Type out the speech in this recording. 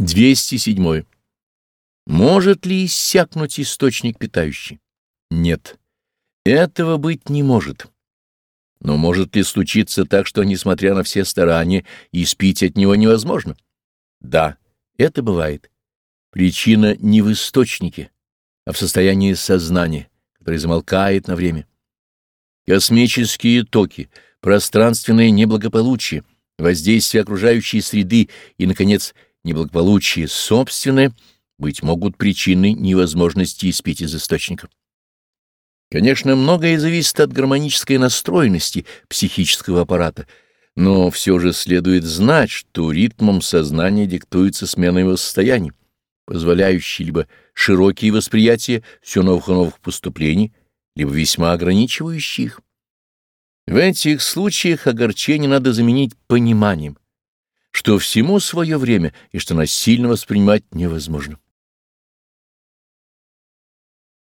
207. Может ли иссякнуть источник питающий? Нет. Этого быть не может. Но может ли случиться так, что, несмотря на все старания, испить от него невозможно? Да, это бывает. Причина не в источнике, а в состоянии сознания, которое замолкает на время. Космические токи, пространственное неблагополучие, воздействие окружающей среды и, наконец, неблагополучие собственное, быть могут причиной невозможности испить из источника. Конечно, многое зависит от гармонической настроенности психического аппарата, но все же следует знать, что ритмом сознания диктуется смена его состояний, позволяющей либо широкие восприятия все новых и новых поступлений, либо весьма ограничивающие их. В этих случаях огорчение надо заменить пониманием, что всему свое время и что насильно воспринимать невозможно.